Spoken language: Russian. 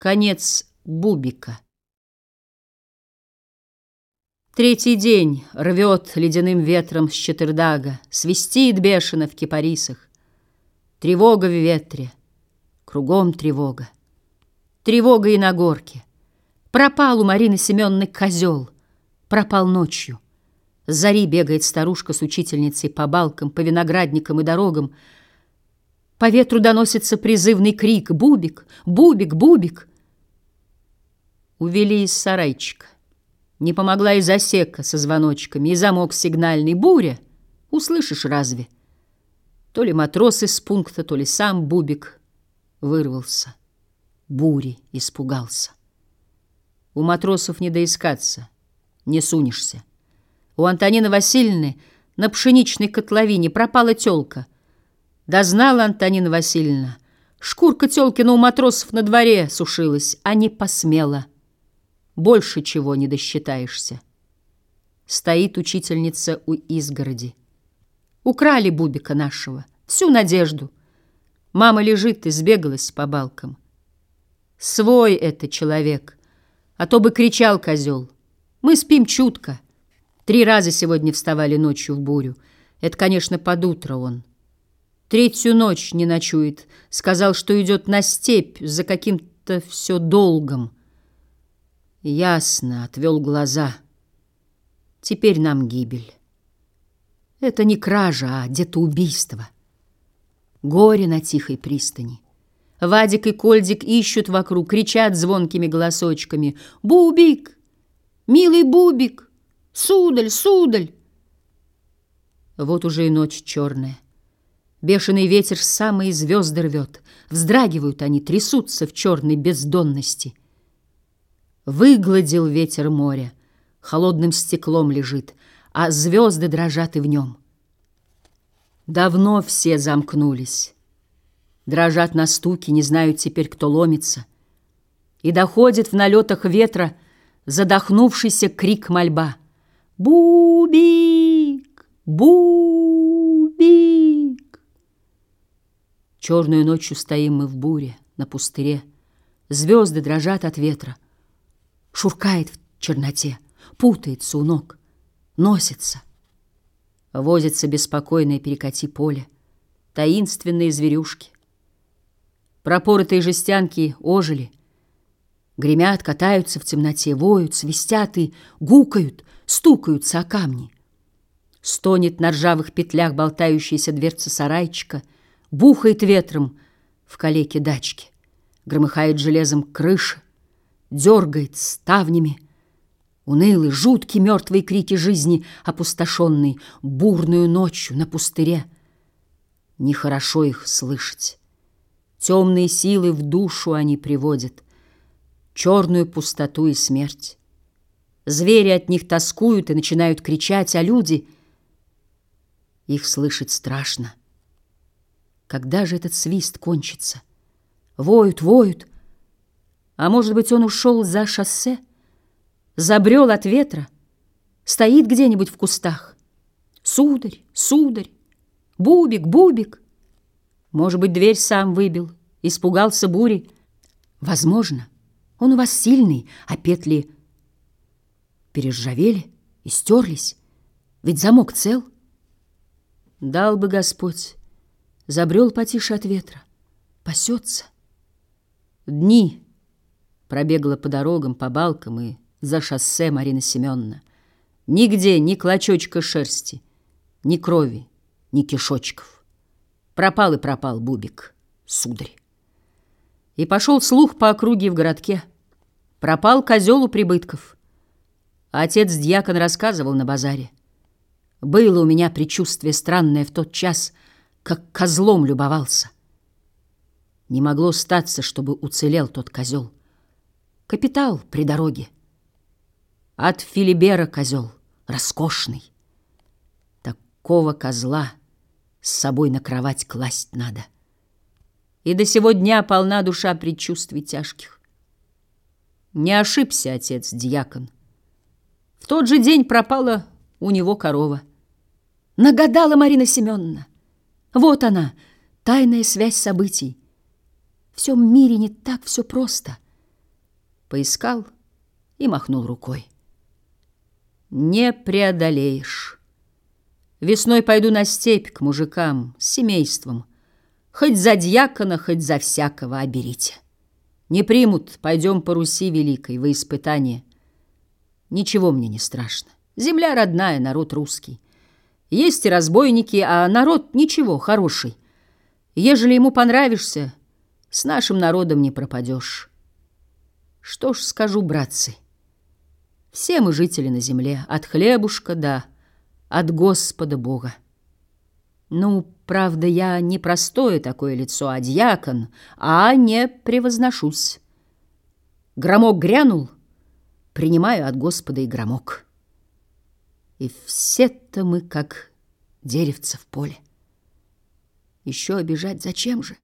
Конец Бубика. Третий день рвет ледяным ветром с Четырдага, Свистит бешено в кипарисах. Тревога в ветре, кругом тревога. Тревога и на горке. Пропал у Марины Семеновны козел, пропал ночью. С зари бегает старушка с учительницей по балкам, по виноградникам и дорогам. По ветру доносится призывный крик «Бубик! Бубик! Бубик!» Увели из сарайчика. Не помогла и засека со звоночками, и замок сигнальный. Буря! Услышишь разве? То ли матрос из пункта, то ли сам Бубик вырвался. Бури испугался. У матросов не доискаться, не сунешься. У Антонины Васильевны на пшеничной котловине пропала тёлка. Да знала Антонина Васильевна, шкурка тёлкина у матросов на дворе сушилась, а не посмела — больше чего не досчитаешься. Стоит учительница у изгороди. Украли Бубика нашего, всю надежду. Мама лежит и сбегалась по балкам. Свой это человек, а то бы кричал козел. Мы спим чутко. Три раза сегодня вставали ночью в бурю. Это, конечно, под утро он. Третью ночь не ночует. Сказал, что идет на степь за каким-то все долгом. Ясно, отвел глаза. Теперь нам гибель. Это не кража, а где-то убийство. Горе на тихой пристани. Вадик и Кольдик ищут вокруг, кричат звонкими голосочками. «Бубик! Милый Бубик! Сударь, сударь!» Вот уже и ночь черная. Бешеный ветер самые звезды рвет. Вздрагивают они, трясутся в черной бездонности — Выгладил ветер море, холодным стеклом лежит, а звезды дрожат и в нем. Давно все замкнулись, дрожат на стуки, не знают теперь, кто ломится. И доходит в налетах ветра задохнувшийся крик мольба. «Бубик! Бубик!» Черную ночью стоим мы в буре, на пустыре. Звезды дрожат от ветра — Шуркает в черноте, путается у ног, носится. Возится беспокойное перекати поле, таинственные зверюшки. Пропоротые жестянки ожили, гремят, катаются в темноте, воют, свистят и гукают, стукаются о камни. Стонет на ржавых петлях болтающаяся дверца сарайчика, бухает ветром в калеке дачки, громыхает железом крыша, дергает ставнями. Унылый, жуткий мертвые крики жизни, опустошенный бурную ночью на пустыре. Нехорошо их слышать. Темные силы в душу они приводят, черную пустоту и смерть. Звери от них тоскуют и начинают кричать, а люди... Их слышать страшно. Когда же этот свист кончится? Воют, воют, а может быть, он ушел за шоссе, забрел от ветра, стоит где-нибудь в кустах. Сударь, сударь, бубик, бубик. Может быть, дверь сам выбил, испугался бури. Возможно, он у вас сильный, а петли перержавели и стерлись. Ведь замок цел. Дал бы Господь, забрел потише от ветра, пасется. Дни Пробегала по дорогам, по балкам и за шоссе Марина Семеновна. Нигде ни клочочка шерсти, ни крови, ни кишочков. Пропал и пропал Бубик, сударь. И пошел слух по округе в городке. Пропал козел у прибытков. Отец-дьякон рассказывал на базаре. Было у меня предчувствие странное в тот час, как козлом любовался. Не могло статься, чтобы уцелел тот козел. Капитал при дороге. От Филибера козел, роскошный. Такого козла с собой на кровать класть надо. И до сего дня полна душа предчувствий тяжких. Не ошибся отец-дьякон. В тот же день пропала у него корова. Нагадала Марина Семеновна. Вот она, тайная связь событий. В всем мире не так все просто — Поискал и махнул рукой. Не преодолеешь. Весной пойду на степь к мужикам, с семейством. Хоть за дьякона, хоть за всякого оберите. Не примут, пойдем по Руси великой, во испытание. Ничего мне не страшно. Земля родная, народ русский. Есть и разбойники, а народ ничего, хороший. Ежели ему понравишься, с нашим народом не пропадешь. Что ж скажу, братцы, все мы жители на земле, от хлебушка да от Господа Бога. Ну, правда, я не простое такое лицо, а дьякон, а не превозношусь. Громок грянул, принимаю от Господа и громок. И все-то мы как деревца в поле. Еще обижать зачем же?